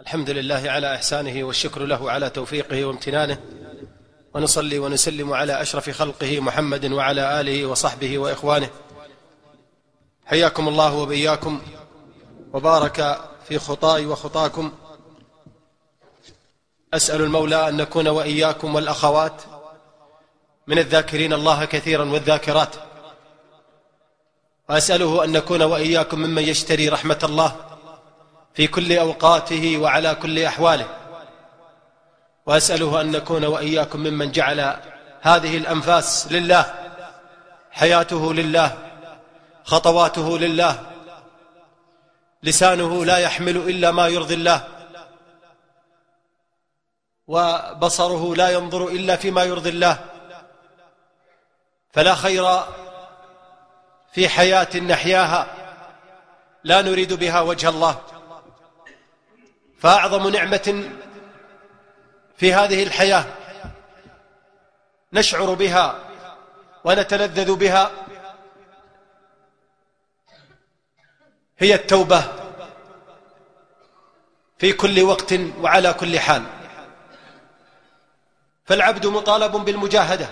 الحمد لله على إحسانه والشكر له على توفيقه وامتنانه ونصلي ونسلم على أشرف خلقه محمد وعلى آله وصحبه وإخوانه. حياكم الله وبياكم وبارك في خطاي وخطاكم. أسأل المولى أن نكون وإياكم والأخوات من الذاكرين الله كثيرا والذاكرات. وأسأله أن نكون وإياكم ممن يشتري رحمة الله في كل أوقاته وعلى كل أحواله. وأسأله أن نكون وإياكم ممن جعل هذه الأنفاس لله حياته لله خطواته لله. لسانه لا يحمل إلا ما يرضي الله. وبصره لا ينظر إلا فيما يرضي الله. فلا خير في حياة نحياها لا نريد بها وجه الله. فأعظم نعمة في هذه الحياة نشعر بها ونتلذذ بها هي التوبة في كل وقت وعلى كل حال. فالعبد مطالب بالمجاهدة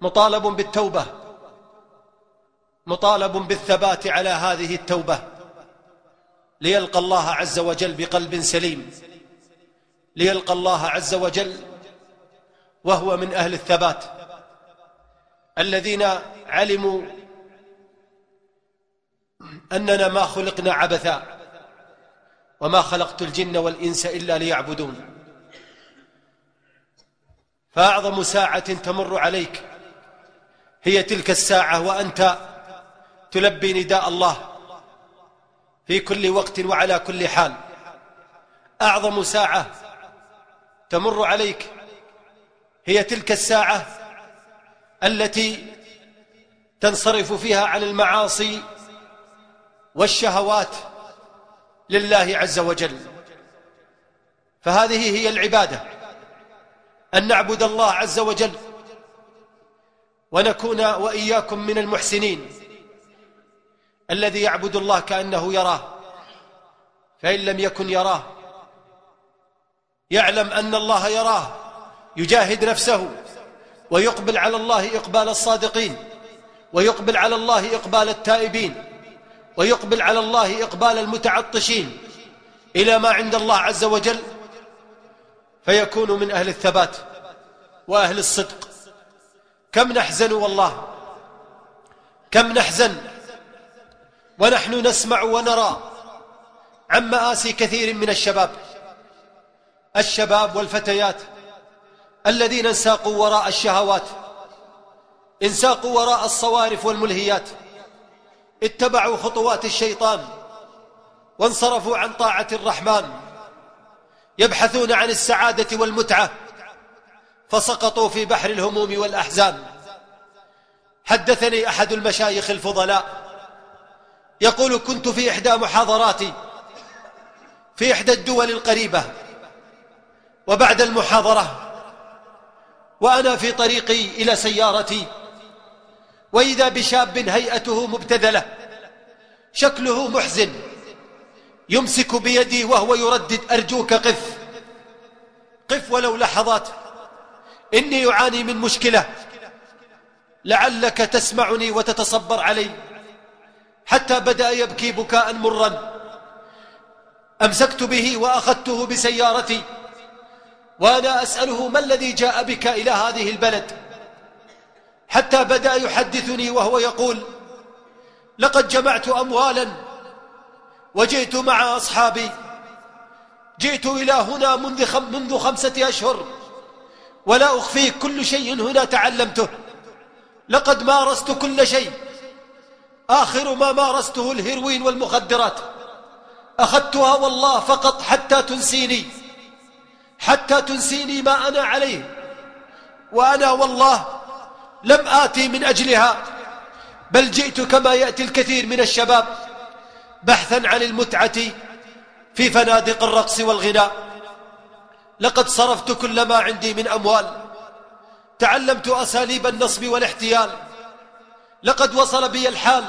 مطالب بالتوبة مطالب بالثبات على هذه التوبة. ليلقى الله عز وجل بقلب سليم. ليلقى الله عز وجل وهو من أهل الثبات. الذين علموا أننا ما خلقنا عبثا وما خلقت الجن والإنس إلا ليعبدون. فأعظم ساعة تمر عليك هي تلك الساعة وأنت تلبي نداء الله. في كل وقت وعلى كل حال. أعظم ساعة تمر عليك هي تلك الساعة التي تنصرف فيها عن المعاصي والشهوات لله عز وجل. فهذه هي العبادة أن نعبد الله عز وجل ونكون وإياكم من المحسنين. الذي يعبد الله كأنه يراه فإن لم يكن يراه يعلم أن الله يراه يجاهد نفسه ويقبل على الله إقبال الصادقين ويقبل على الله إقبال التائبين ويقبل على الله إقبال المتعطشين إلى ما عند الله عز وجل فيكون من أهل الثبات وأهل الصدق. كم نحزن والله كم نحزن ونحن نسمع ونرى. عن مآسي كثير من الشباب. الشباب والفتيات. الذين انساقوا وراء الشهوات. انساقوا وراء الصوارف والملهيات. اتبعوا خطوات الشيطان. وانصرفوا عن طاعة الرحمن. يبحثون عن السعادة والمتعة. فسقطوا في بحر الهموم والأحزان. حدثني أحد المشايخ الفضلاء. يقول كنت في إحدى محاضراتي في إحدى الدول القريبة وبعد المحاضرة وأنا في طريقي إلى سيارتي وإذا بشاب هيئته مبتذلة شكله محزن يمسك بيدي وهو يردد أرجوك قف قف ولو لحظات إني أعاني من مشكلة لعلك تسمعني وتتصبر علي. حتى بدأ يبكي بكاء مرا. أمسكت به وأخذته بسيارتي. وأنا أسأله ما الذي جاء بك إلى هذه البلد؟ حتى بدأ يحدثني وهو يقول لقد جمعت أموالا وجئت مع أصحابي. جئت إلى هنا منذ, خم منذ خمسة أشهر ولا أخفيك كل شيء هنا تعلمته. لقد مارست كل شيء. آخر ما مارسته الهيروين والمخدرات. أخذتها والله فقط حتى تنسيني. حتى تنسيني ما أنا عليه. وأنا والله لم آتي من أجلها. بل جئت كما يأتي الكثير من الشباب بحثا عن المتعة في فنادق الرقص والغناء. لقد صرفت كل ما عندي من أموال. تعلمت أساليب النصب والاحتيال. لقد وصل بي الحال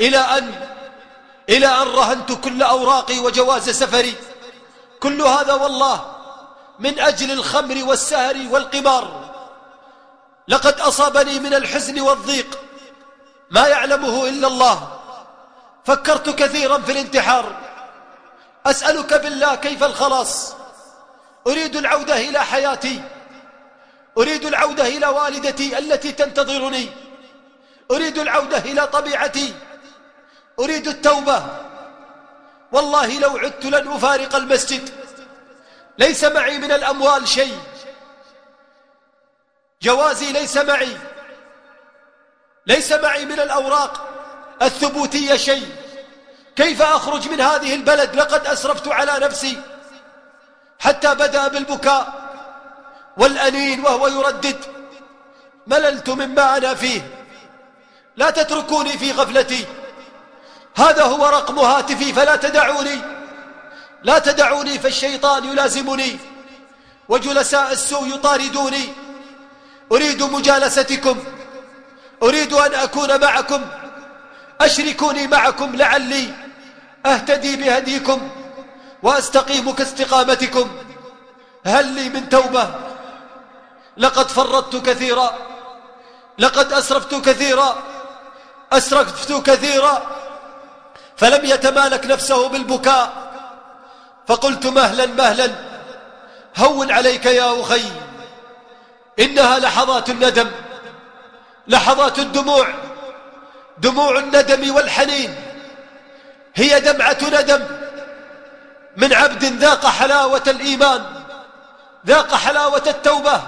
إلى أن إلى أن رهنت كل أوراقي وجواز سفري. كل هذا والله من أجل الخمر والسهر والقمار. لقد أصابني من الحزن والضيق ما يعلمه إلا الله. فكرت كثيرا في الانتحار. أسألك بالله كيف الخلاص؟ أريد العودة إلى حياتي. أريد العودة إلى والدتي التي تنتظرني. أريد العودة إلى طبيعتي. أريد التوبة. والله لو عدت لن أفارق المسجد. ليس معي من الأموال شيء. جوازي ليس معي. ليس معي من الأوراق الثبوتية شيء. كيف أخرج من هذه البلد؟ لقد أسرفت على نفسي. حتى بدأ بالبكاء والأنين وهو يردد. مللت مما أنا فيه. لا تتركوني في غفلتي. هذا هو رقم هاتفي فلا تدعوني. لا تدعوني فالشيطان يلازمني. وجلساء السوء يطاردوني. أريد مجالستكم. أريد أن أكون معكم. أشركوني معكم لعلي أهتدي بهديكم وأستقيم كاستقامتكم. هل لي من توبة؟ لقد فرطت كثيرا. لقد أسرفت كثيرا. أسرفت كثيرا فلم يتمالك نفسه بالبكاء. فقلت مهلا مهلا هون عليك يا أخي إنها لحظات الندم لحظات الدموع. دموع الندم والحنين هي دمعة ندم. من عبد ذاق حلاوة الإيمان ذاق حلاوة التوبة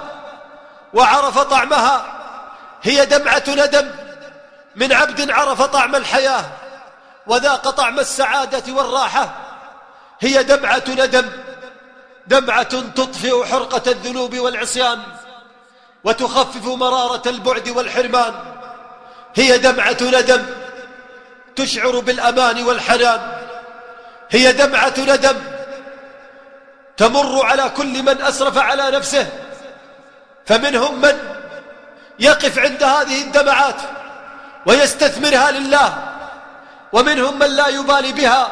وعرف طعمها هي دمعة ندم. من عبد عرف طعم الحياة وذاق طعم السعادة والراحة. هي دمعة ندم دمعة تطفئ حرقة الذنوب والعصيان وتخفف مرارة البعد والحرمان. هي دمعة ندم تشعر بالأمان والحنان. هي دمعة ندم تمر على كل من أسرف على نفسه. فمنهم من يقف عند هذه الدمعات ويستثمرها لله. ومنهم من لا يبالي بها.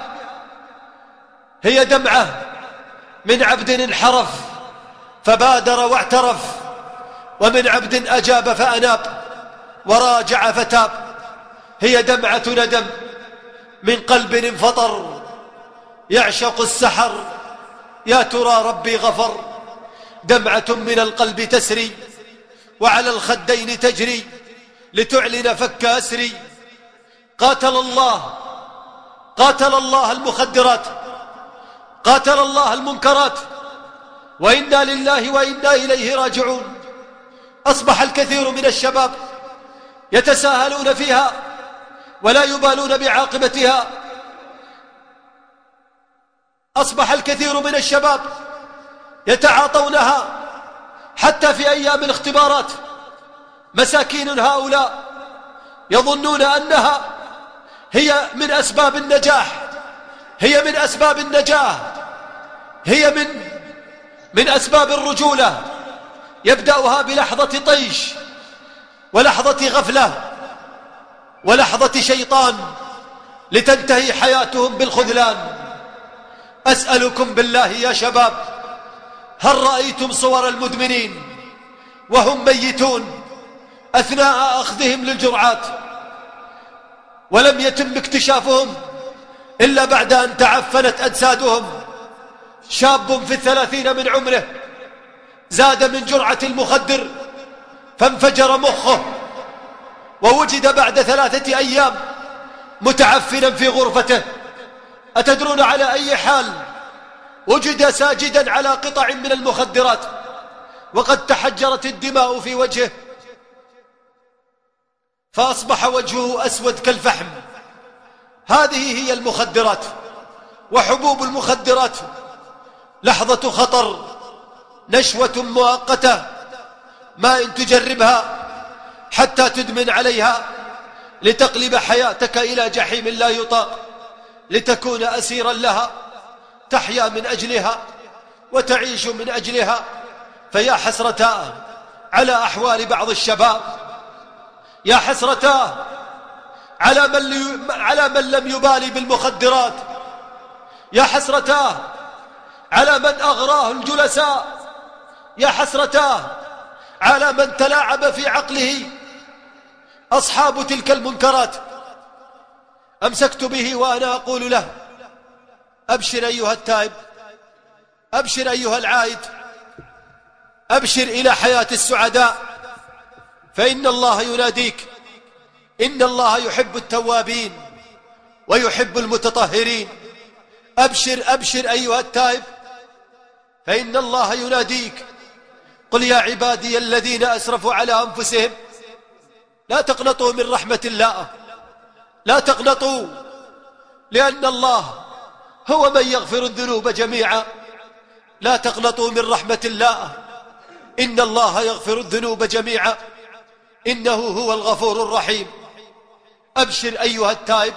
هي دمعة من عبد انحرف فبادر واعترف. ومن عبد أجاب فأناب وراجع فتاب. هي دمعة ندم من قلب انفطر. يعشق السحر. يا ترى ربي غفر. دمعة من القلب تسري. وعلى الخدين تجري. لتعلن فك أسري. قاتل الله قاتل الله المخدرات قاتل الله المنكرات. وإنا لله وإنا إليه راجعون. أصبح الكثير من الشباب يتساهلون فيها ولا يبالون بعاقبتها. أصبح الكثير من الشباب يتعاطونها حتى في أيام الاختبارات. مساكين هؤلاء يظنون أنها هي من أسباب النجاح هي من أسباب النجاح هي من من أسباب الرجولة يبدأها بلحظة طيش ولحظة غفلة ولحظة شيطان لتنتهي حياتهم بالخذلان. أسألكم بالله يا شباب هل رأيتم صور المدمنين وهم ميتون؟ أثناء أخذهم للجرعات ولم يتم اكتشافهم إلا بعد أن تعفنت أجسادهم. شاب في الثلاثين من عمره زاد من جرعة المخدر فانفجر مخه ووجد بعد ثلاثة أيام متعفنا في غرفته. أتدرون على أي حال؟ وجد ساجدا على قطع من المخدرات وقد تحجرت الدماء في وجهه. فأصبح وجهه أسود كالفحم. هذه هي المخدرات وحبوب المخدرات. لحظة خطر نشوة مؤقتة ما إن تجربها حتى تدمن عليها. لتقلب حياتك إلى جحيم لا يطاق لتكون أسيرا لها. تحيا من أجلها وتعيش من أجلها. فيا حسرتاه على أحوال بعض الشباب يا حسرتاه على من, لي... على من لم يبالي بالمخدرات. يا حسرتاه على من أغراه الجلساء. يا حسرتاه على من تلاعب في عقله. أصحاب تلك المنكرات. أمسكت به وأنا أقول له أبشر أيها التائب أبشر أيها العائد أبشر إلى حياة السعداء. فإن الله يناديك. إن الله يحب التوابين ويحب المتطهرين. أبشر أبشر أيها التائب. فإن الله يناديك. قل يا عبادي الذين أسرفوا على أنفسهم لا تقنطوا من رحمة الله. لا تقنطوا لأن الله هو من يغفر الذنوب جميعا. لا تقنطوا من رحمة الله. إن الله يغفر الذنوب جميعا. إنه هو الغفور الرحيم. أبشر أيها التائب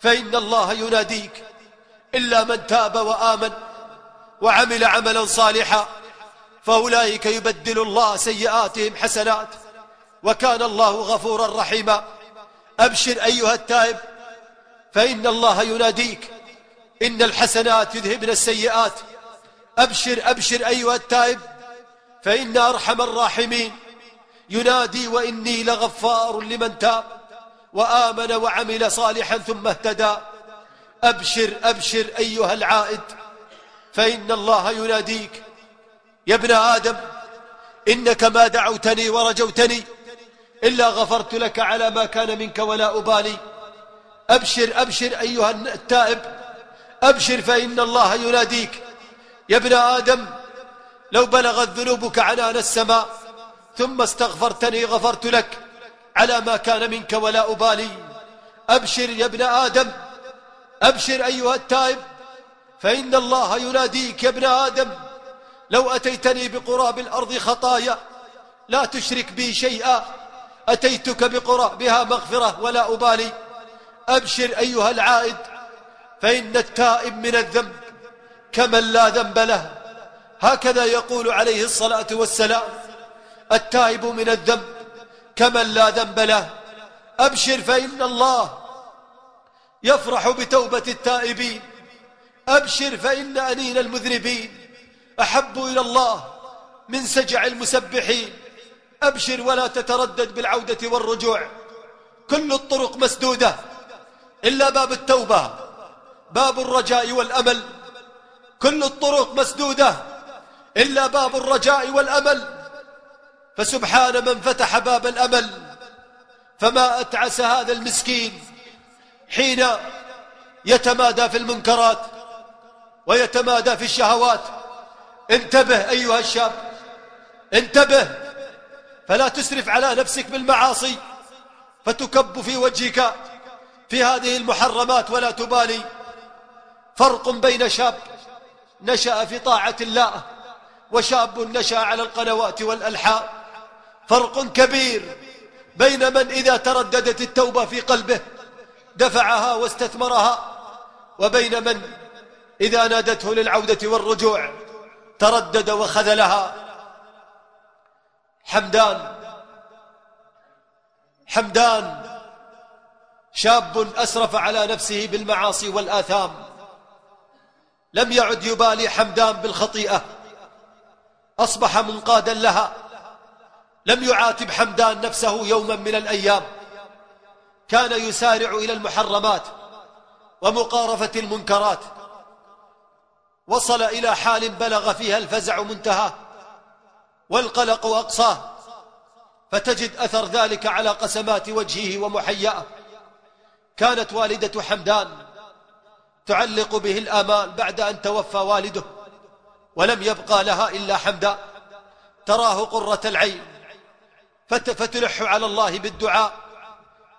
فإن الله يناديك إلا من تاب وآمن وعمل عملا صالحا فأولئك يبدل الله سيئاتهم حسنات وكان الله غفورا رحيما. أبشر أيها التائب فإن الله يناديك إن الحسنات يذهبن السيئات. أبشر أبشر أيها التائب فإن أرحم الراحمين. ينادي وإني لغفار لمن تاب وآمن وعمل صالحا ثم اهتدى. أبشر أبشر أيها العائد فإن الله يناديك. يا ابن آدم إنك ما دعوتني ورجوتني إلا غفرت لك على ما كان منك ولا أبالي. أبشر أبشر أيها التائب أبشر فإن الله يناديك. يا ابن آدم لو بلغت ذنوبك عنان السماء ثم استغفرتني غفرت لك. على ما كان منك ولا أبالي. أبشر يا ابن آدم. أبشر أيها التائب. فإن الله يناديك يا ابن آدم. لو أتيتني بقراب الأرض خطايا. لا تشرك بي شيئا. أتيتك بقرابها مغفرة ولا أبالي. أبشر أيها العائد. فإن التائب من الذنب. كمن لا ذنب له. هكذا يقول عليه الصلاة والسلام. التائب من الذنب كمن لا ذنب له. أبشر فإن الله يفرح بتوبة التائبين. أبشر فإن أنين المذنبين. أحب إلى الله من سجع المسبحين. أبشر ولا تتردد بالعودة والرجوع. كل الطرق مسدودة. إلا باب التوبة. باب الرجاء والأمل. كل الطرق مسدودة. إلا باب الرجاء والأمل. فسبحان من فتح باب الأمل فما أتعس هذا المسكين حين يتمادى في المنكرات ويتمادى في الشهوات. انتبه أيها الشاب انتبه فلا تسرف على نفسك بالمعاصي فتكب في وجهك في هذه المحرمات ولا تبالي. فرق بين شاب نشأ في طاعة الله وشاب نشأ على القنوات والألحان فرق كبير بين من إذا ترددت التوبة في قلبه دفعها واستثمرها وبين من إذا نادته للعودة والرجوع تردد وخذلها. حمدان حمدان شاب أسرف على نفسه بالمعاصي والآثام. لم يعد يبالي حمدان بالخطيئة أصبح منقادا لها. لم يعاتب حمدان نفسه يوما من الأيام. كان يسارع إلى المحرمات ومقارفة المنكرات. وصل إلى حال بلغ فيها الفزع منتهى والقلق أقصاه. فتجد أثر ذلك على قسمات وجهه ومحياه. كانت والدة حمدان تعلق به الآمال بعد أن توفى والده ولم يبقى لها إلا حمدان تراه قرة العين فتلح على الله بالدعاء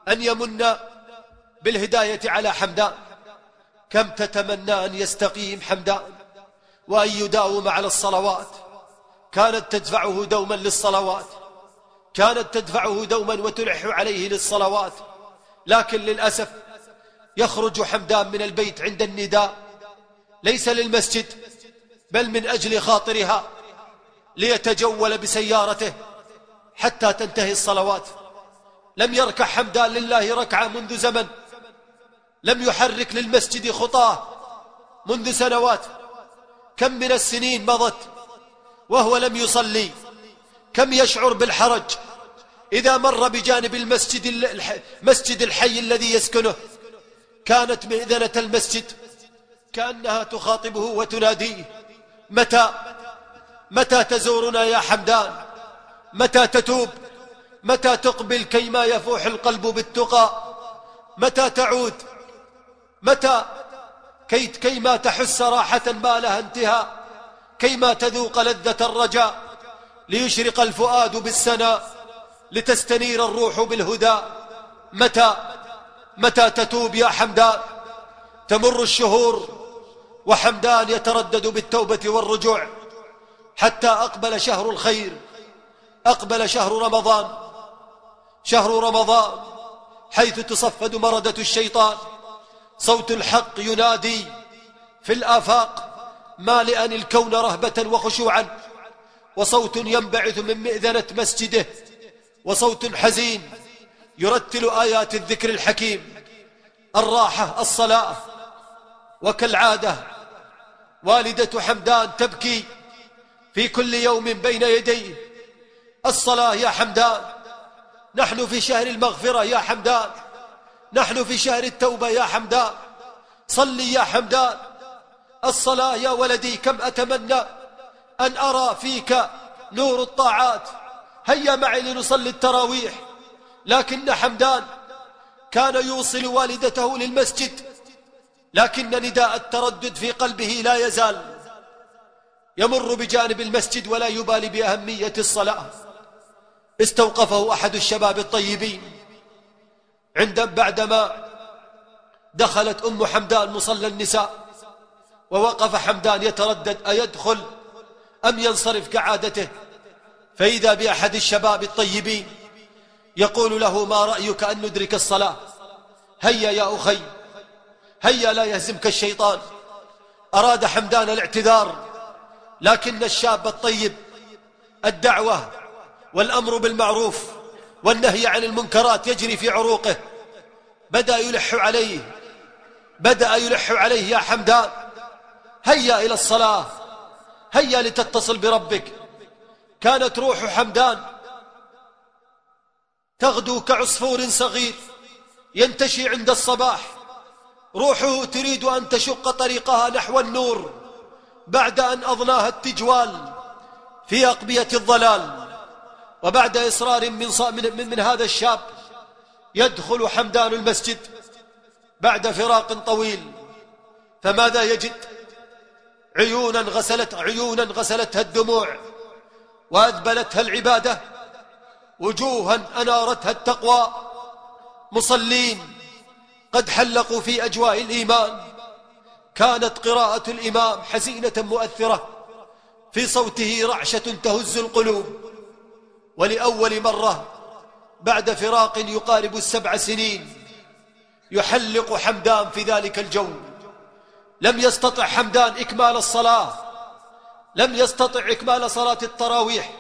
أن يمن بالهداية على حمدان كم تتمنى أن يستقيم حمدان وأن يداوم على الصلوات؟ كانت تدفعه دوما للصلوات كانت تدفعه دوما وتلح عليه للصلوات. لكن للأسف يخرج حمدان من البيت عند النداء ليس للمسجد بل من أجل خاطرها ليتجول بسيارته. حتى تنتهي الصلوات. لم يركع حمدان لله ركعة منذ زمن. لم يحرك للمسجد خطاه منذ سنوات. كم من السنين مضت وهو لم يصلي. كم يشعر بالحرج إذا مر بجانب المسجد مسجد الحي الذي يسكنه. كانت مئذنة المسجد. كأنها تخاطبه وتناديه. متى؟ متى تزورنا يا حمدان؟ متى تتوب؟ متى تقبل كيما يفوح القلب بالتقى؟ متى تعود؟ متى؟ كي كيما تحس راحة ما لها انتهاء؟ كيما تذوق لذة الرجاء؟ ليشرق الفؤاد بالسناء لتستنير الروح بالهدى؟ متى؟ متى تتوب يا حمدان؟ تمر الشهور وحمدان يتردد بالتوبة والرجوع حتى أقبل شهر الخير أقبل شهر رمضان. شهر رمضان حيث تصفد مردة الشيطان. صوت الحق ينادي في الآفاق مالئا الكون رهبة وخشوعا. وصوت ينبعث من مئذنة مسجده. وصوت حزين يرتل آيات الذكر الحكيم. الراحة الصلاة. وكالعادة والدة حمدان تبكي في كل يوم بين يديه. الصلاة يا حمدان. نحن في شهر المغفرة يا حمدان. نحن في شهر التوبة يا حمدان. صلي يا حمدان. الصلاة يا ولدي كم أتمنى أن أرى فيك نور الطاعات. هيا معي لنصلي التراويح. لكن حمدان كان يوصل والدته للمسجد. لكن نداء التردد في قلبه لا يزال. يمر بجانب المسجد ولا يبالي بأهمية الصلاة. استوقفه أحد الشباب الطيبين. عند بعدما دخلت أم حمدان مصلى النساء ووقف حمدان يتردد أيدخل أم ينصرف كعادته. فإذا بأحد الشباب الطيبين يقول له ما رأيك أن ندرك الصلاة؟ هيا يا أخي هيا لا يهزمك الشيطان. أراد حمدان الاعتذار لكن الشاب الطيب الدعوة والأمر بالمعروف والنهي عن المنكرات يجري في عروقه. بدأ يلح عليه. بدأ يلح عليه يا حمدان هيا إلى الصلاة. هيا لتتصل بربك. كانت روح حمدان تغدو كعصفور صغير ينتشي عند الصباح. روحه تريد أن تشق طريقها نحو النور بعد أن أضناها التجوال في أقبية الضلال وبعد إصرار من, من, من هذا الشاب يدخل حمدان المسجد بعد فراق طويل فماذا يجد؟ عيونا غسلت عيونا غسلتها الدموع وأذبلتها العبادة وجوها أنارتها التقوى مصلين قد حلقوا في أجواء الإيمان كانت قراءة الإمام حزينة مؤثرة في صوته رعشة تهز القلوب. ولأول مرة بعد فراق يقارب السبع سنين يحلق حمدان في ذلك الجو. لم يستطع حمدان إكمال الصلاة. لم يستطع إكمال صلاة التراويح.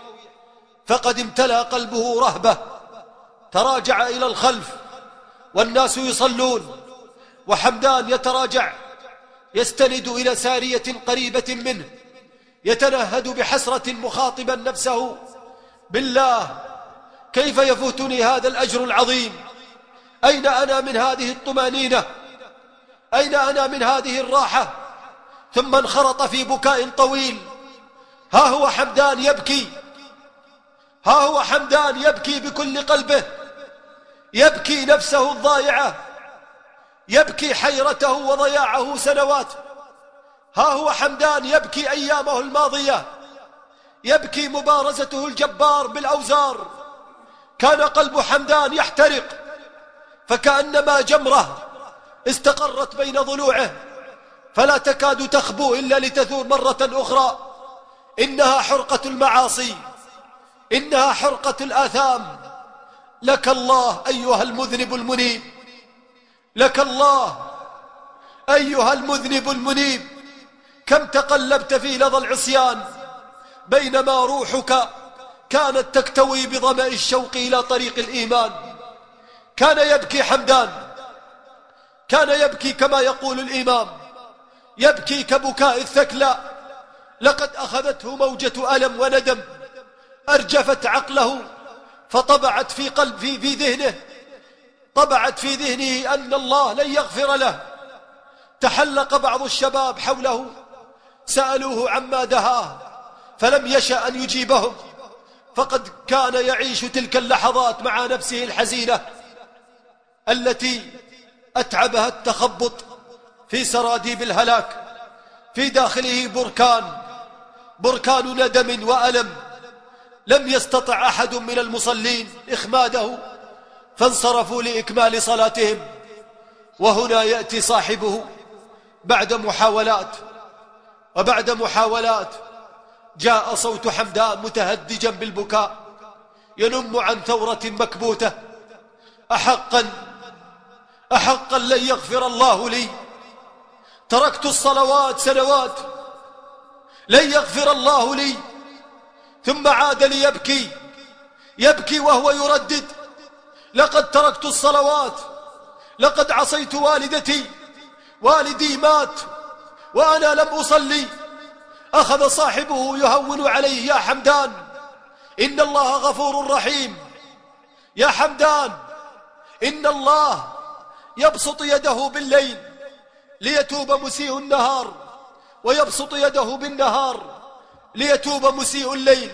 فقد امتلأ قلبه رهبة. تراجع إلى الخلف والناس يصلون. وحمدان يتراجع. يستند إلى سارية قريبة منه. يتنهد بحسرة مخاطبا نفسه. بالله كيف يفوتني هذا الأجر العظيم؟ أين أنا من هذه الطمأنينة؟ أين أنا من هذه الراحة؟ ثم انخرط في بكاء طويل. ها هو حمدان يبكي. ها هو حمدان يبكي بكل قلبه. يبكي نفسه الضائعة. يبكي حيرته وضياعه سنوات. ها هو حمدان يبكي أيامه الماضية. يبكي مبارزته الجبار بالأوزار. كان قلب حمدان يحترق فكأنما جمرة استقرت بين ضلوعه. فلا تكاد تخبو إلا لتثور مرة أخرى. إنها حرقة المعاصي إنها حرقة الآثام. لك الله أيها المذنب المنيب لك الله أيها المذنب المنيب. كم تقلبت في لظى العصيان بينما روحك كانت تكتوي بظمأ الشوق إلى طريق الإيمان. كان يبكي حمدان. كان يبكي كما يقول الإمام. يبكي كبكاء الثكلى. لقد أخذته موجة ألم وندم. أرجفت عقله. فطبعت في قلب في, في ذهنه. طبعت في ذهنه أن الله لن يغفر له. تحلق بعض الشباب حوله. سألوه عما دهاه. فلم يشأ أن يجيبهم. فقد كان يعيش تلك اللحظات مع نفسه الحزينة التي أتعبها التخبط في سراديب الهلاك في داخله بركان بركان ندم وألم. لم يستطع أحد من المصلين إخماده فانصرفوا لإكمال صلاتهم. وهنا يأتي صاحبه بعد محاولات وبعد محاولات جاء صوت حمدان متهدجا بالبكاء ينم عن ثورة مكبوتة. أحقا أحقا لن يغفر الله لي. تركت الصلوات سنوات لن يغفر الله لي. ثم عاد ليبكي يبكي وهو يردد. لقد تركت الصلوات لقد عصيت والدتي والدي مات وأنا لم أصلي. أخذ صاحبه يهون عليه يا حمدان إن الله غفور رحيم يا حمدان إن الله يبسط يده بالليل ليتوب مسيء النهار ويبسط يده بالنهار ليتوب مسيء الليل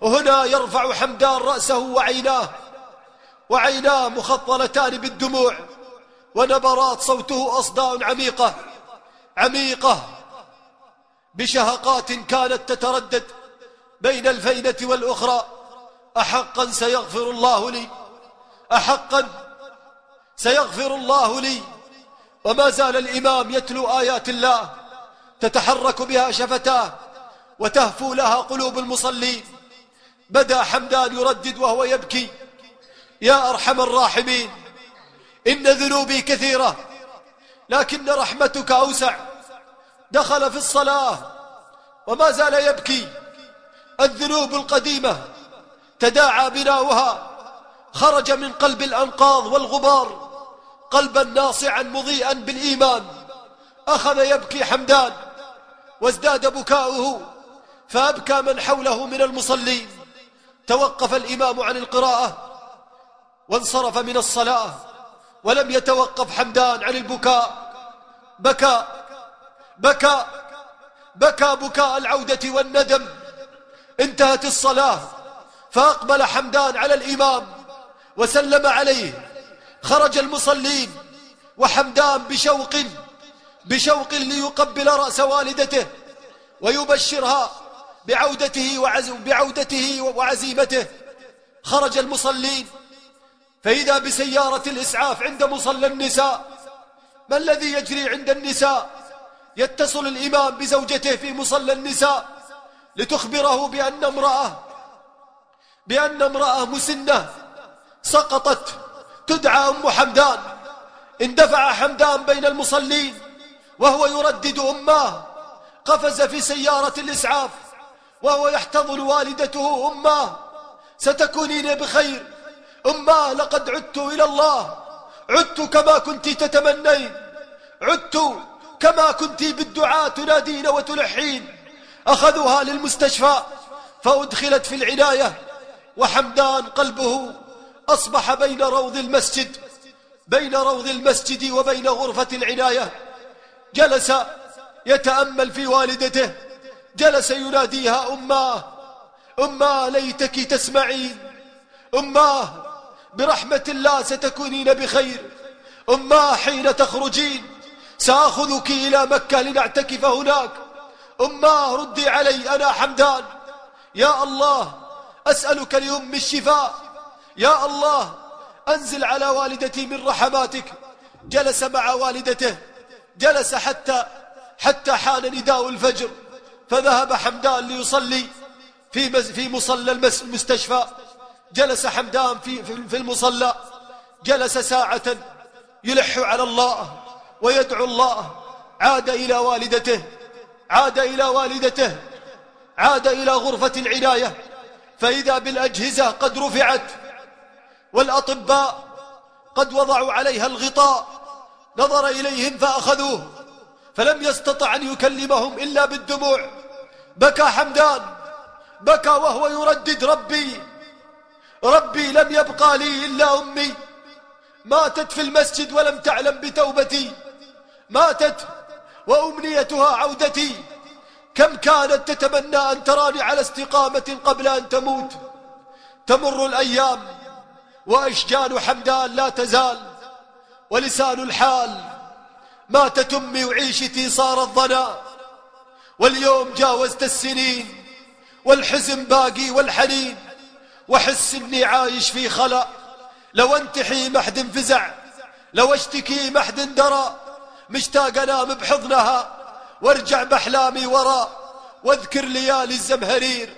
وهنا يرفع حمدان رأسه وعيناه وعيناه مخطلتان بالدموع ونبرات صوته أصداء عميقة عميقة بشهقات كانت تتردد بين الفينة والأخرى. أحقا سيغفر الله لي. أحقا سيغفر الله لي. وما زال الإمام يتلو آيات الله تتحرك بها شفتاه وتهفو لها قلوب المصلين. بدا حمدان يردد وهو يبكي. يا أرحم الراحمين إن ذنوبي كثيرة لكن رحمتك أوسع. دخل في الصلاة وما زال يبكي. الذنوب القديمة تداعى بناؤها. خرج من قلب الأنقاض والغبار قلبا ناصعا مضيئا بالإيمان. أخذ يبكي حمدان وازداد بكاؤه فأبكى من حوله من المصلين. توقف الإمام عن القراءة وانصرف من الصلاة ولم يتوقف حمدان عن البكاء. بكى بكى بكى بكاء العودة والندم. انتهت الصلاة فأقبل حمدان على الإمام وسلم عليه. خرج المصلين وحمدان بشوق بشوق ليقبل رأس والدته ويبشرها بعودته بعودته وعزيمته. خرج المصلين فإذا بسيارة الإسعاف عند مصلى النساء ما الذي يجري عند النساء؟ يتصل الإمام بزوجته في مصلى النساء لتخبره بأن امرأة بأن امرأة مسنة سقطت تدعى أم حمدان. اندفع حمدان بين المصلين وهو يردد أماه قفز في سيارة الإسعاف وهو يحتضن والدته أماه ستكونين بخير. أماه لقد عدت إلى الله. عدت كما كنت تتمنين. عدت كما كنت بالدعاء تنادين وتلحين أخذوها للمستشفى فأدخلت في العناية وحمدان قلبه أصبح بين روض المسجد بين روض المسجد وبين غرفة العناية. جلس يتأمل في والدته جلس يناديها أماه أماه ليتك تسمعين أماه برحمة الله ستكونين بخير أماه حين تخرجين. سأخذك إلى مكة لنعتكف هناك. أماه ردي علي أنا حمدان. يا الله أسألك لأم الشفاء. يا الله أنزل على والدتي من رحماتك. جلس مع والدته. جلس حتى حتى حان نداء الفجر. فذهب حمدان ليصلي في في مصلى المستشفى. جلس حمدان في في المصلى. جلس ساعة يلح على الله. ويدعو الله. عاد إلى والدته. عاد إلى والدته. عاد إلى غرفة العناية. فإذا بالأجهزة قد رفعت. والأطباء قد وضعوا عليها الغطاء. نظر إليهم فأخذوه. فلم يستطع أن يكلمهم إلا بالدموع. بكى حمدان. بكى وهو يردد ربي. ربي لم يبقى لي إلا أمي. ماتت في المسجد ولم تعلم بتوبتي. ماتت وأمنيتها عودتي. كم كانت تتمنى أن تراني على استقامة قبل أن تموت. تمر الأيام وأشجان حمدان لا تزال ولسان الحال. ماتت أمي وعيشتي صارت ضنا واليوم جاوزت السنين والحزن باقي والحنين. وحس إني عايش في خلا. لو أنتحي محد فزع لو أشتكي محد درى مشتاق انام بحضنها وارجع بأحلامي وراء واذكر ليالي الزمهرير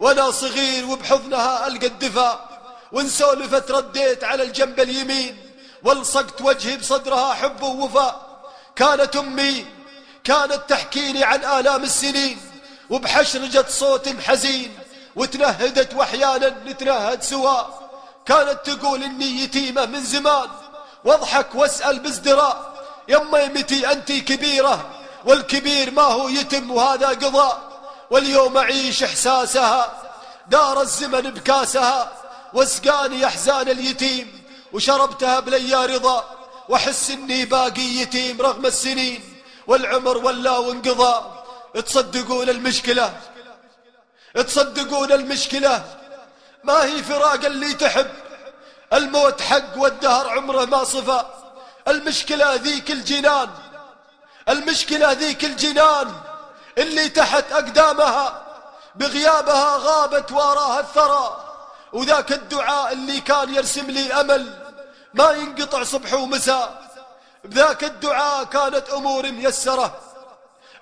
وأنا صغير وبحضنها ألقى الدفا. ونسولف ترديت على الجنب اليمين. والصقت وجهي بصدرها حب ووفاء كانت أمي. كانت تحكيني عن آلام السنين. وبحشرجة صوت حزين. وتنهدت وأحيانا نتنهد سوا. كانت تقول إني يتيمة من زمان. واضحك واسأل بازدراء. يما يمتي انت كبيرة والكبير ما هو يتم وهذا قضاء. واليوم أعيش إحساسها دار الزمن بكاسها. واسقاني أحزان اليتيم وشربتها بليا رضا. وأحس إني باقي يتيم رغم السنين والعمر ولا وانقضى. تصدقون المشكلة تصدقون المشكلة. ما هي فراق اللي تحب. الموت حق والدهر عمره ما صفى. المشكلة ذيك الجنان. المشكلة ذيك الجنان. اللي تحت أقدامها بغيابها غابت واراها الثرى. وذاك الدعاء اللي كان يرسم لي أمل ما ينقطع صبح ومساء. بذاك الدعاء كانت أمور ميسرة.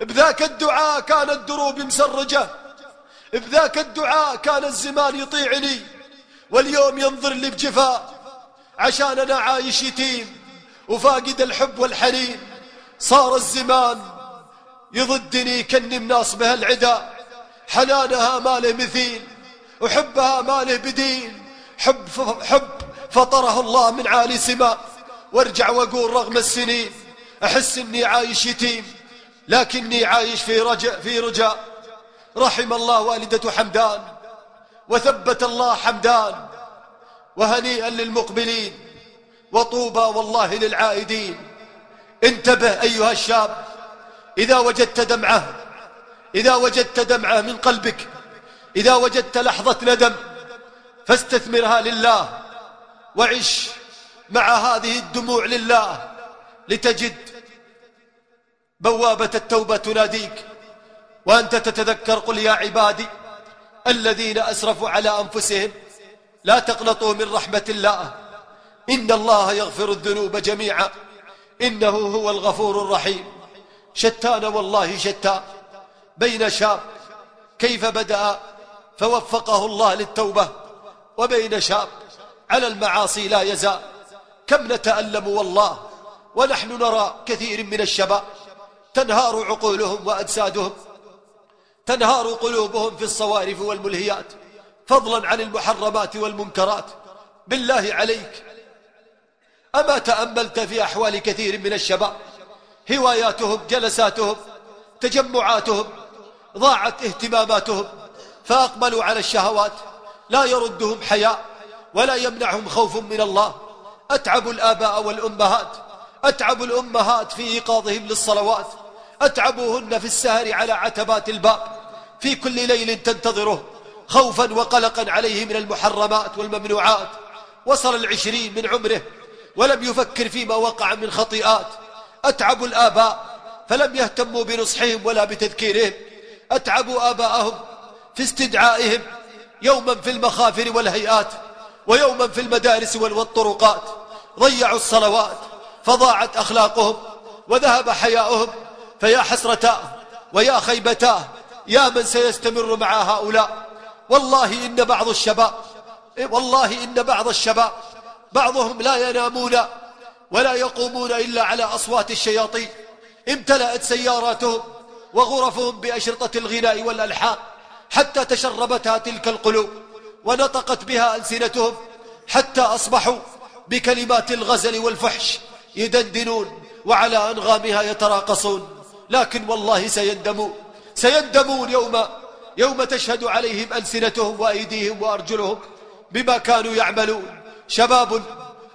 بذاك الدعاء كانت دروب مسرجة. بذاك الدعاء كان الزمان يطيعني. واليوم ينظر لي بجفاء عشان أنا عايش يتيم. وفاقد الحب والحنين. صار الزمان يضدني كني مناص بها العدا. حنانها ما له مثيل وحبها ما له بديل. حب حب فطره الله من عالي سماء وارجع وأقول رغم السنين أحس إني عايش يتيم لكني عايش في رجاء في رجاء. رحم الله والدة حمدان وثبت الله حمدان وهنيئا للمقبلين. وطوبى والله للعائدين. انتبه أيها الشاب إذا وجدت دمعة إذا وجدت دمعة من قلبك إذا وجدت لحظة ندم فاستثمرها لله وعش مع هذه الدموع لله لتجد بوابة التوبة تناديك. وأنت تتذكر قل يا عبادي الذين أسرفوا على أنفسهم لا تقنطوا من رحمة الله. إن الله يغفر الذنوب جميعا. إنه هو الغفور الرحيم. شتان والله شتان بين شاب كيف بدأ. فوفقه الله للتوبة. وبين شاب على المعاصي لا يزال كم نتألم والله. ونحن نرى كثير من الشباب. تنهار عقولهم وأجسادهم. تنهار قلوبهم في الصوارف والملهيات. فضلا عن المحرمات والمنكرات. بالله عليك. أما تأملت في أحوال كثير من الشباب هواياتهم جلساتهم تجمعاتهم ضاعت اهتماماتهم فأقبلوا على الشهوات لا يردهم حياء ولا يمنعهم خوف من الله. أتعب الآباء والأمهات أتعب الأمهات في إيقاظهم للصلوات أتعبوهن في السهر على عتبات الباب. في كل ليل تنتظره خوفا وقلقا عليه من المحرمات والممنوعات. وصل العشرين من عمره ولم يفكر فيما وقع من خطيئات. أتعب الآباء فلم يهتموا بنصحهم ولا بتذكيرهم. أتعبوا آباءهم في استدعائهم يوما في المخافر والهيئات ويوما في المدارس والطرقات. ضيعوا الصلوات فضاعت أخلاقهم وذهب حياؤهم. فيا حسرتاه ويا خيبتاه يا من سيستمر مع هؤلاء. والله إن بعض الشباب والله إن بعض الشباب بعضهم لا ينامون ولا يقومون إلا على أصوات الشياطين امتلأت سياراتهم وغرفهم بأشرطة الغناء والألحان حتى تشربتها تلك القلوب ونطقت بها ألسنتهم حتى أصبحوا بكلمات الغزل والفحش يدندنون وعلى أنغامها يتراقصون. لكن والله سيندمون سيندمون يوم يوم تشهد عليهم ألسنتهم وأيديهم وأرجلهم بما كانوا يعملون. شباب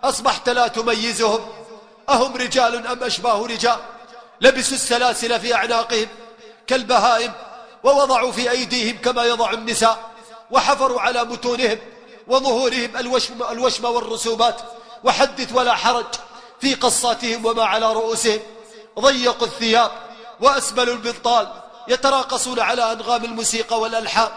أصبحت لا تميزهم. أهم رجال أم أشباه رجال؟ لبسوا السلاسل في أعناقهم كالبهائم ووضعوا في أيديهم كما يضع النساء وحفروا على متونهم وظهورهم الوشم, الوشم والرسومات. وحدث ولا حرج في قصاتهم وما على رؤوسهم. ضيقوا الثياب وأسبلوا البطال يتراقصون على أنغام الموسيقى والألحان.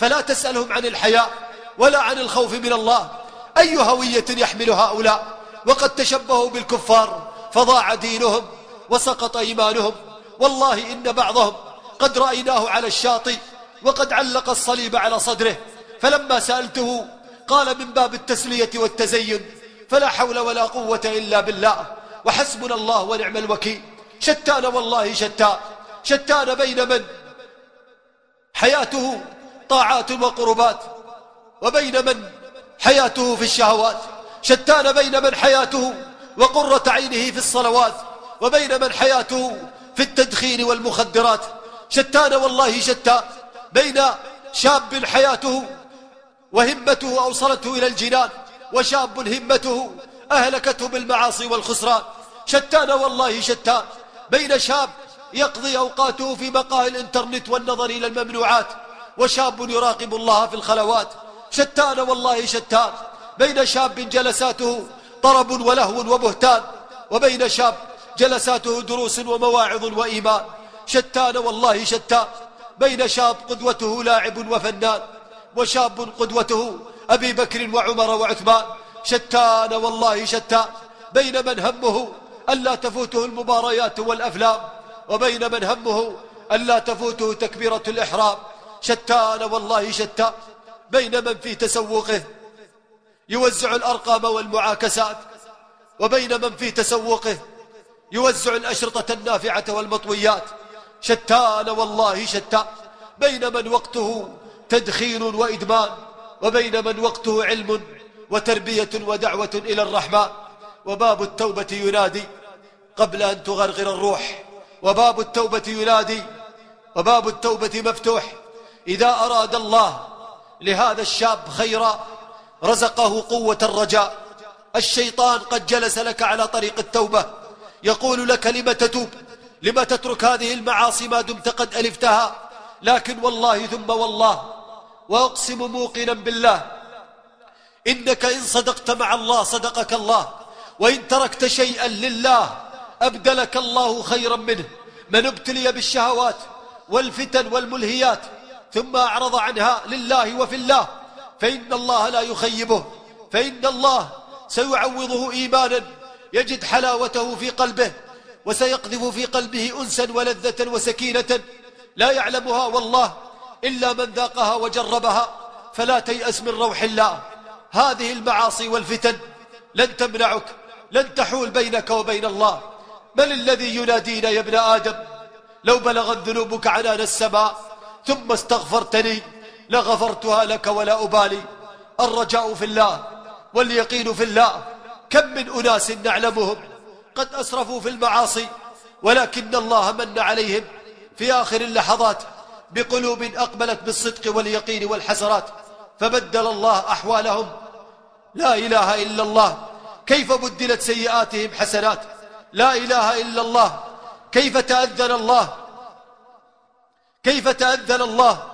فلا تسألهم عن الحياء ولا عن الخوف من الله. أي هوية يحمل هؤلاء؟ وقد تشبهوا بالكفار فضاع دينهم وسقط إيمانهم. والله إن بعضهم قد رأيناه على الشاطئ وقد علق الصليب على صدره. فلما سألته قال من باب التسلية والتزين فلا حول ولا قوة إلا بالله وحسبنا الله ونعم الوكيل. شتان والله شتان شتان بين من؟ حياته طاعات وقربات وبين من؟ حياته في الشهوات شتان بين من حياته وقرة عينه في الصلوات وبين من حياته في التدخين والمخدرات. شتان والله شتان بين شاب حياته وهمته أوصلته إلى الجنان وشاب همته أهلكته بالمعاصي والخسران. شتان والله شتان بين شاب يقضي أوقاته في مقاهي الإنترنت والنظر إلى الممنوعات وشاب يراقب الله في الخلوات. شتان والله شتان. بين شاب جلساته طرب ولهو وبهتان وبين شاب جلساته دروس ومواعظ وإيمان. شتان والله شتان. بين شاب قدوته لاعب وفنان وشاب قدوته أبي بكر وعمر وعثمان. شتان والله شتان. بين من همه ألا تفوته المباريات والأفلام وبين من همه ألا تفوته تكبيرة الإحرام. شتان والله شتان. بين من في تسوقه. يوزع الأرقام والمعاكسات وبين من في تسوقه. يوزع الأشرطة النافعة والمطويات. شتان والله شتان بين من وقته تدخين وإدمان وبين من وقته علم وتربية ودعوة إلى الرحمن. وباب التوبة ينادي قبل أن تغرغر الروح. وباب التوبة ينادي وباب التوبة مفتوح. إذا أراد الله لهذا الشاب خيرا رزقه قوة الرجاء. الشيطان قد جلس لك على طريق التوبة. يقول لك لم تتوب؟ لم تترك هذه المعاصي ما دمت قد ألفتها؟ لكن والله ثم والله. وأقسم موقنا بالله. إنك إن صدقت مع الله صدقك الله. وإن تركت شيئا لله أبدلك الله خيرا منه. من ابتلي بالشهوات والفتن والملهيات ثم أعرض عنها لله وفي الله. فإن الله لا يخيبه. فإن الله سيعوضه إيمانا. يجد حلاوته في قلبه. وسيقذف في قلبه أنسا ولذة وسكينة. لا يعلمها والله إلا من ذاقها وجربها. فلا تيأس من روح الله. هذه المعاصي والفتن. لن تمنعك. لن تحول بينك وبين الله. من الذي ينادينا يا ابن آدم؟ لو بلغت ذنوبك عنان السماء. ثم استغفرتني لغفرتها لك ولا أبالي. الرجاء في الله واليقين في الله. كم من أناس نعلمهم قد أسرفوا في المعاصي ولكن الله من عليهم. في آخر اللحظات بقلوب أقبلت بالصدق واليقين والحسرات فبدل الله أحوالهم. لا إله إلا الله. كيف بدلت سيئاتهم حسنات؟ لا إله إلا الله. كيف تأذن الله؟ كيف تأذن الله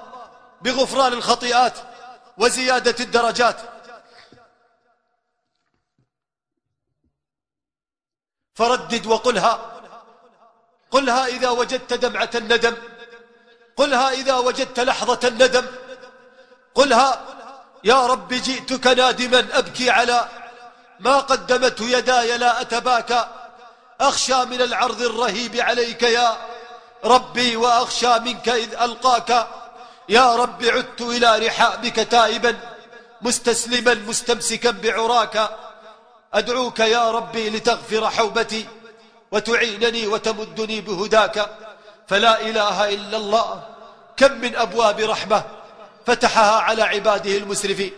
بغفران الخطيئات وزيادة الدرجات؟ فردد وقلها. قلها إذا وجدت دمعة الندم. قلها إذا وجدت لحظة الندم. قلها يا رب جئتك نادما أبكي على ما قدمته يداي لا أتباكى. أخشى من العرض الرهيب عليك يا ربي وأخشى منك إذ ألقاك. يا رب عدت إلى رحابك تائبا مستسلما مستمسكا بعراك. أدعوك يا ربي لتغفر حوبتي وتعينني وتمدني بهداك. فلا إله إلا الله. كم من أبواب رحمة فتحها على عباده المسرفين.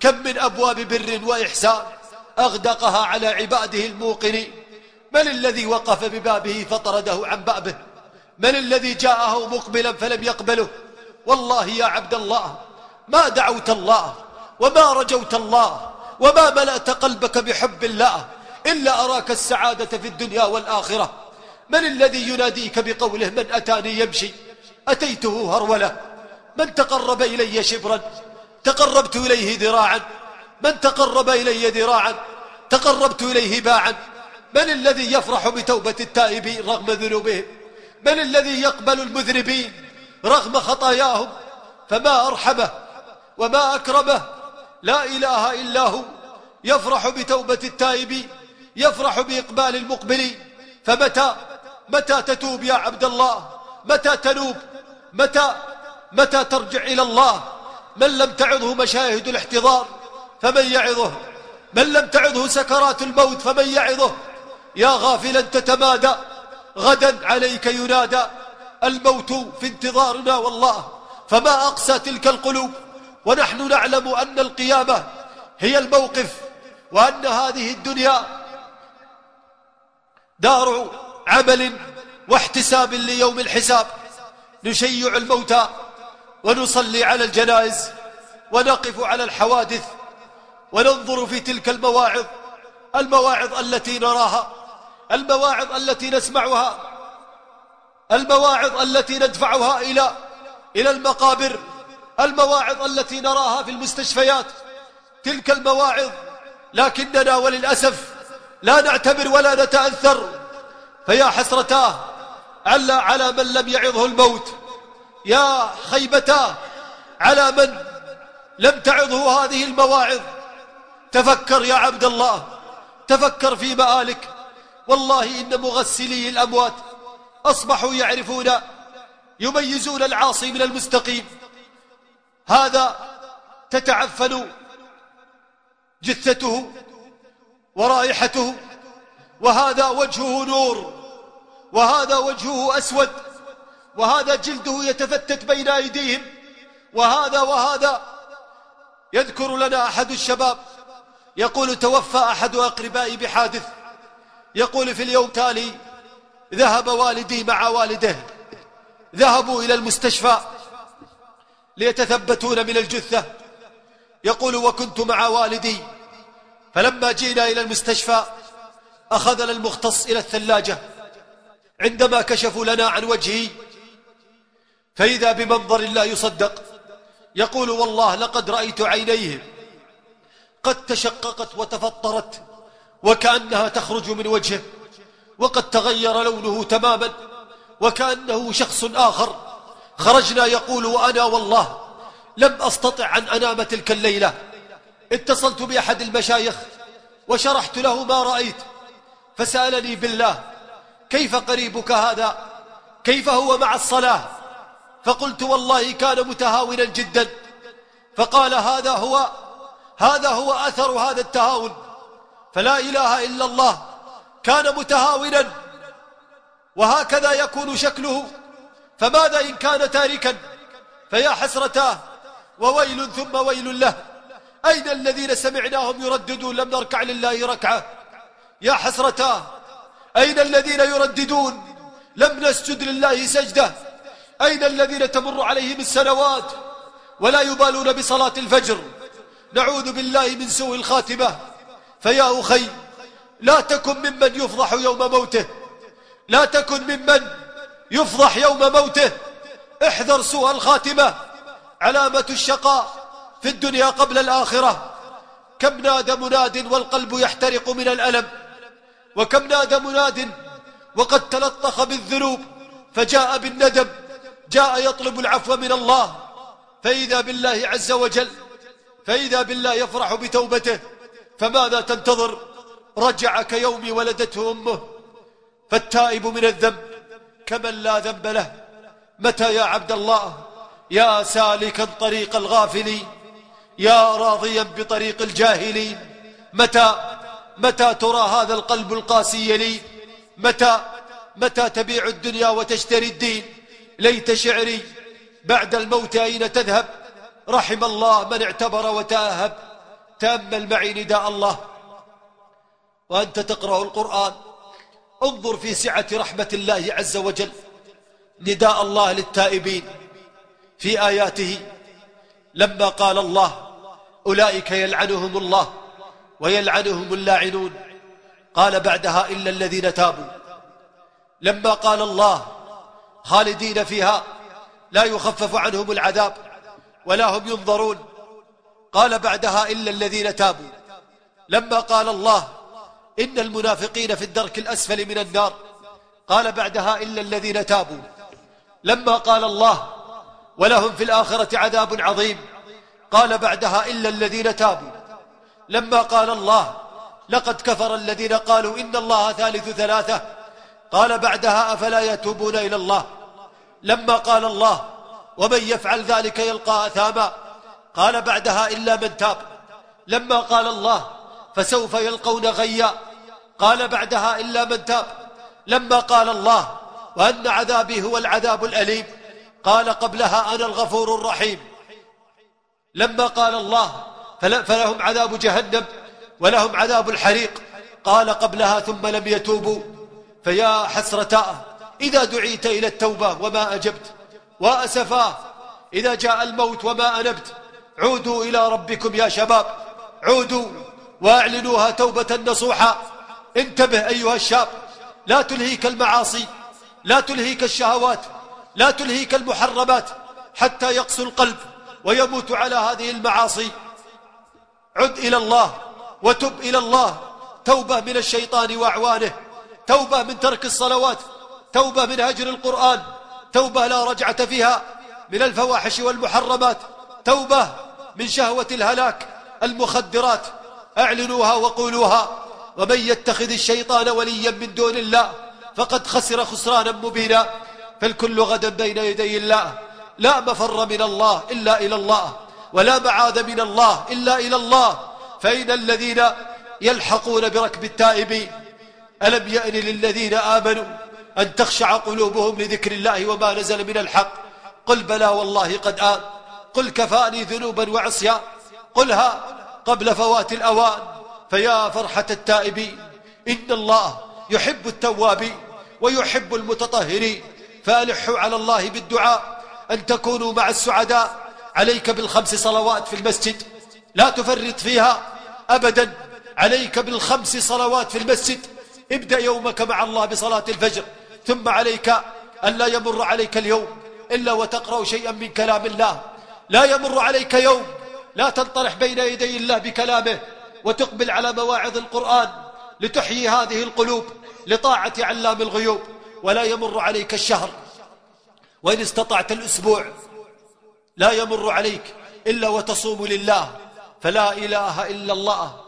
كم من أبواب بر وإحسان أغدقها على عباده الموقنين. من الذي وقف ببابه فطرده عن بابه؟ من الذي جاءه مقبلا فلم يقبله؟ والله يا عبد الله ما دعوت الله وما رجوت الله وما ملأت قلبك بحب الله إلا أراك السعادة في الدنيا والآخرة. من الذي يناديك بقوله من أتاني يمشي؟ أتيته هرولة. من تقرب إلي شبرا؟ تقربت إليه ذراعا. من تقرب إلي ذراعا؟ تقربت إليه باعا. من الذي يفرح بتوبة التائبين رغم ذنوبهم؟ من الذي يقبل المذنبين رغم خطاياهم فما أرحمه وما أكرمه. لا إله إلا هو يفرح بتوبة التائبين يفرح بإقبال المقبلين. فمتى متى تتوب يا عبد الله؟ متى تنوب؟ متى متى ترجع إلى الله؟ من لم تعظه مشاهد الاحتضار فمن يعظه؟ من لم تعظه سكرات الموت فمن يعظه؟ يا غافلا تتمادى غدا عليك ينادى الموت في انتظارنا والله فما أقسى تلك القلوب؟ ونحن نعلم أن القيامة هي الموقف وأن هذه الدنيا دار عمل واحتساب ليوم الحساب. نشيع الموتى ونصلي على الجنائز ونقف على الحوادث وننظر في تلك المواعظ المواعظ التي نراها. المواعظ التي نسمعها المواعظ التي ندفعها إلى إلى المقابر المواعظ التي نراها في المستشفيات. تلك المواعظ لكننا وللأسف لا نعتبر ولا نتأثر. فيا حسرتاه على على من لم يعظه الموت. يا خيبتاه على من لم تعظه هذه المواعظ. تفكر يا عبد الله تفكر في مآلك. والله إن مغسلي الأموات أصبحوا يعرفون يميزون العاصي من المستقيم. هذا تتعفن جثته ورائحته وهذا وجهه نور وهذا وجهه أسود وهذا جلده يتفتت بين أيديهم وهذا وهذا. يذكر لنا أحد الشباب يقول توفى أحد أقربائي بحادث. يقول في اليوم تالي ذهب والدي مع والده. ذهبوا إلى المستشفى ليتثبتون من الجثة. يقول وكنت مع والدي. فلما جئنا إلى المستشفى أخذنا المختص إلى الثلاجة. عندما كشفوا لنا عن وجهي فإذا بمنظر لا يصدق يقول والله لقد رأيت عينيه قد تشققت وتفطرت وكأنها تخرج من وجهه وقد تغير لونه تماما وكأنه شخص آخر. خرجنا يقول وأنا والله لم أستطع أن أنام تلك الليلة. اتصلت بأحد المشايخ وشرحت له ما رأيت فسألني بالله كيف قريبك هذا؟ كيف هو مع الصلاة؟ فقلت والله كان متهاونا جدا. فقال هذا هو هذا هو أثر هذا التهاون. فلا إله إلا الله كان متهاونا وهكذا يكون شكله فماذا إن كان تاركا فيا حسرتاه وويل ثم ويل له أين الذين سمعناهم يرددون لم نركع لله ركعة يا حسرتاه أين الذين يرددون لم نسجد لله سجدة أين الذين تمر عليهم السنوات ولا يبالون بصلاة الفجر نعوذ بالله من سوء الخاتمة فيا أخي لا تكن ممن يفضح يوم موته. لا تكن ممن يفضح يوم موته. احذر سوء الخاتمة. علامة الشقاء في الدنيا قبل الآخرة. كم نادى مناد والقلب يحترق من الألم. وكم نادى مناد وقد تلطخ بالذنوب فجاء بالندم. جاء يطلب العفو من الله. فإذا بالله عز وجل فإذا بالله يفرح بتوبته. فماذا تنتظر؟ رجع كيوم ولدته أمه فالتائب من الذنب كمن لا ذنب له. متى يا عبد الله؟ يا سالكا طريق الغافلين يا راضيا بطريق الجاهلين. متى؟ متى ترى هذا القلب القاسي لي متى؟ متى تبيع الدنيا وتشتري الدين؟ ليت شعري بعد الموت أين تذهب؟ رحم الله من اعتبر وتأهب. تأمل معي نداء الله. وأنت تقرأ القرآن. انظر في سعة رحمة الله عز وجل. نداء الله للتائبين. في آياته لما قال الله أولئك يلعنهم الله ويلعنهم اللاعنون. قال بعدها إلا الذين تابوا. لما قال الله خالدين فيها لا يخفف عنهم العذاب ولا هم ينظرون. قال بعدها إلا الذين تابوا. لما قال الله إن المنافقين في الدرك الأسفل من النار قال بعدها إلا الذين تابوا. لما قال الله ولهم في الآخرة عذاب عظيم قال بعدها إلا الذين تابوا. لما قال الله لقد كفر الذين قالوا إن الله ثالث ثلاثة قال بعدها أفلا يتوبون إلى الله؟ لما قال الله ومن يفعل ذلك يلقى أثاما قال بعدها إلا من تاب. لما قال الله فسوف يلقون غيا. قال بعدها إلا من تاب. لما قال الله وأن عذابي هو العذاب الأليم. قال قبلها أنا الغفور الرحيم. لما قال الله فلهم عذاب جهنم ولهم عذاب الحريق. قال قبلها ثم لم يتوبوا. فيا حسرتاه إذا دعيت إلى التوبة وما أجبت؟ وأسفاه إذا جاء الموت وما أنبت؟ عودوا إلى ربكم يا شباب. عودوا وأعلنوها توبة نصوحا. انتبه أيها الشاب. لا تلهيك المعاصي. لا تلهيك الشهوات. لا تلهيك المحرمات. حتى يقسو القلب ويموت على هذه المعاصي. عد إلى الله وتب إلى الله. توبة من الشيطان وأعوانه. توبة من ترك الصلوات. توبة من هجر القرآن. توبة لا رجعة فيها من الفواحش والمحرمات. توبة من شهوة الهلاك. المخدرات. أعلنوها وقولوها. ومن يتخذ الشيطان وليا من دون الله فقد خسر خسرانا مبينا. فالكل غدا بين يدي الله. لا مفر من الله إلا إلى الله. ولا معاذ من الله إلا إلى الله. فإن الذين يلحقون بركب التائبين ألم يأن للذين آمنوا أن تخشع قلوبهم لذكر الله وما نزل من الحق؟ قل بلى والله قد آن قل كفاني ذنوبا وعصيا. قلها قبل فوات الأوان. فيا فرحة التائبين. إن الله يحب التوابين ويحب المتطهرين. فألحوا على الله بالدعاء أن تكونوا مع السعداء. عليك بالخمس صلوات في المسجد. لا تفرط فيها أبدا. عليك بالخمس صلوات في المسجد. ابدأ يومك مع الله بصلاة الفجر. ثم عليك أن لا يمر عليك اليوم إلا وتقرأ شيئا من كلام الله. لا يمر عليك يوم لا تنطرح بين يدي الله بكلامه وتقبل على مواعظ القرآن لتحيي هذه القلوب لطاعة علام الغيوب. ولا يمر عليك الشهر وإن استطعت الأسبوع لا يمر عليك إلا وتصوم لله. فلا إله إلا الله.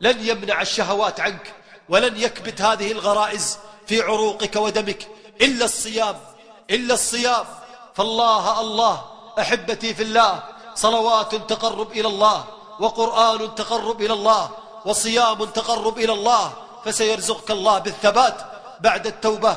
لن يمنع الشهوات عنك ولن يكبت هذه الغرائز في عروقك ودمك إلا الصيام إلا الصيام. فالله الله أحبتي في الله صلوات تقرب إلى الله وقرآن تقرب إلى الله وصيام تقرب إلى الله فسيرزقك الله بالثبات بعد التوبة.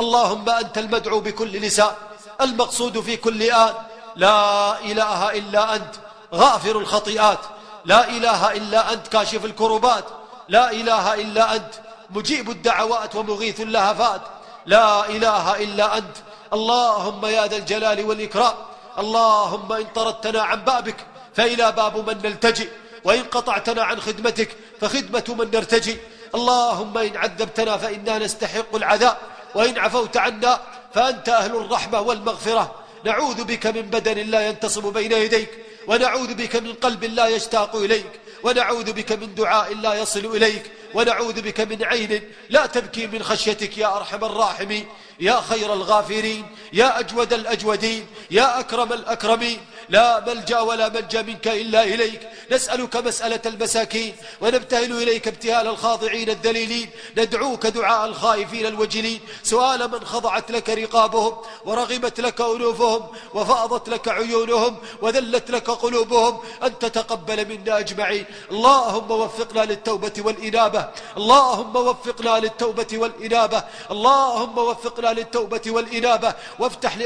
اللهم أنت المدعو بكل لسان المقصود في كل آن. لا إله إلا أنت غافر الخطيئات. لا إله إلا أنت كاشف الكربات. لا إله إلا أنت مجيب الدعوات ومغيث اللهفات. لا إله إلا أنت. اللهم يا ذا الجلال والإكرام اللهم إن طردتنا عن بابك فإلى باب من نلتجئ وإن قطعتنا عن خدمتك فخدمة من نرتجي اللهم إن عذبتنا فإنا نستحق العذاب وإن عفوت عنا فأنت أهل الرحمة والمغفرة. نعوذ بك من بدن لا ينتصب بين يديك ونعوذ بك من قلب لا يشتاق إليك ونعوذ بك من دعاء لا يصل إليك. ونعوذ بك من عين لا تبكي من خشيتك يا أرحم الراحمين. يا خير الغافرين. يا أجود الأجودين. يا أكرم الأكرمين. لا ملجأ ولا منجأ منك إلا إليك. نسألك مسألة المساكين ونبتهل إليك ابتهال الخاضعين الذليلين. ندعوك دعاء الخائفين الوجلين. سؤال من خضعت لك رقابهم ورغمت لك أنوفهم وفاضت لك عيونهم وذلت لك قلوبهم. أن تتقبل منا أجمعين. اللهم وفقنا للتوبة والإنابة. اللهم وفقنا للتوبة والإنابة. اللهم وفقنا للتوبة والإنابة. وافتح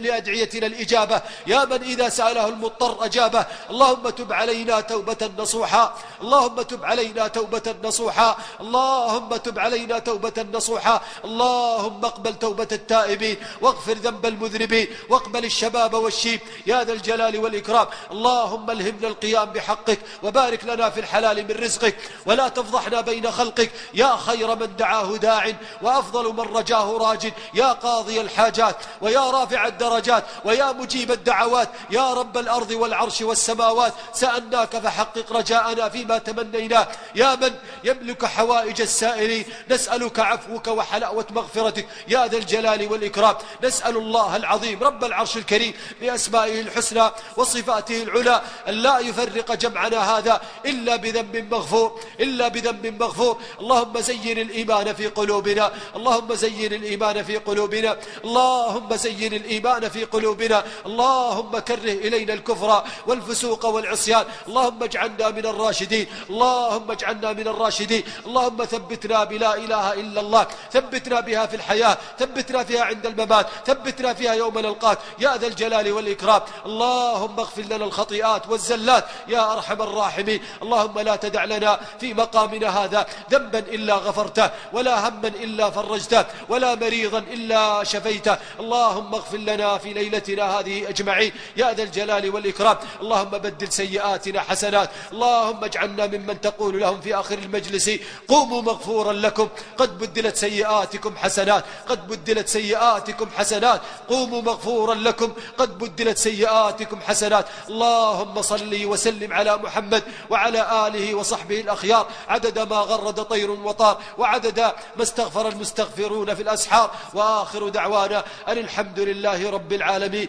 لأدعيتنا الإجابة. يا من إذا سأله المضطر أجابه. اللهم تب علينا توبة نصوحا. اللهم تب علينا توبة نصوحا. اللهم تب علينا توبة نصوحا. اللهم اقبل توبة التائبين. واغفر ذنب المذنبين. واقبل الشباب والشيب. يا ذا الجلال والإكرام. اللهم ألهمنا القيام بحقك. وبارك لنا في الحلال من رزقك. ولا تفضحنا بين خلقك. يا خير من دعاه داع. وأفضل من رجاه راج. يا قاضي الحاجات. ويا رافع الدرجات. ويا مجيب الدعوات. يا رب الأرض والعرش والسماوات سألناك فحقق رجاءنا فيما تمنيناه يا من يملك حوائج السائلين نسألك عفوك وحلاوة مغفرتك. يا ذا الجلال والإكرام نسأل الله العظيم رب العرش الكريم بأسمائه الحسنى وصفاته العلى أن لا يفرق جمعنا هذا إلا بذنب مغفور إلا بذنب مغفور. اللهم زين الإيمان في قلوبنا اللهم زين الإيمان في قلوبنا اللهم زين الإيمان في قلوبنا اللهم كره إلينا الكفر والفسوق والعصيان. اللهم اجعلنا من الراشدين. اللهم اجعلنا من الراشدين. اللهم ثبتنا بلا إله إلا الله. ثبتنا بها في الحياة. ثبتنا فيها عند الممات. ثبتنا فيها يوم نلقاك. يا ذا الجلال والإكرام. اللهم اغفر لنا الخطيئات والزلات. يا أرحم الراحمين. اللهم لا تدع لنا في مقامنا هذا ذنبا إلا غفرته ولا هما إلا فرجته ولا مريضا إلا شفيته. اللهم اغفر لنا في ليلتنا هذه أجمعين. يا ذا الجلال والإكرام. اللهم بدل سيئاتنا حسنات. اللهم اجعلنا ممن تقول لهم في آخر المجلس قوموا مغفورا لكم. قد بدلت سيئاتكم حسنات. قد بدلت سيئاتكم حسنات. قوموا مغفورا لكم. قد بدلت سيئاتكم حسنات. اللهم صل وسلم على محمد وعلى آله وصحبه الأخيار. عدد ما غرد طير وطار. وعدد ما استغفر المستغفرون في الأسحار. وآخر دعوانا أن الحمد لله رب العالمين.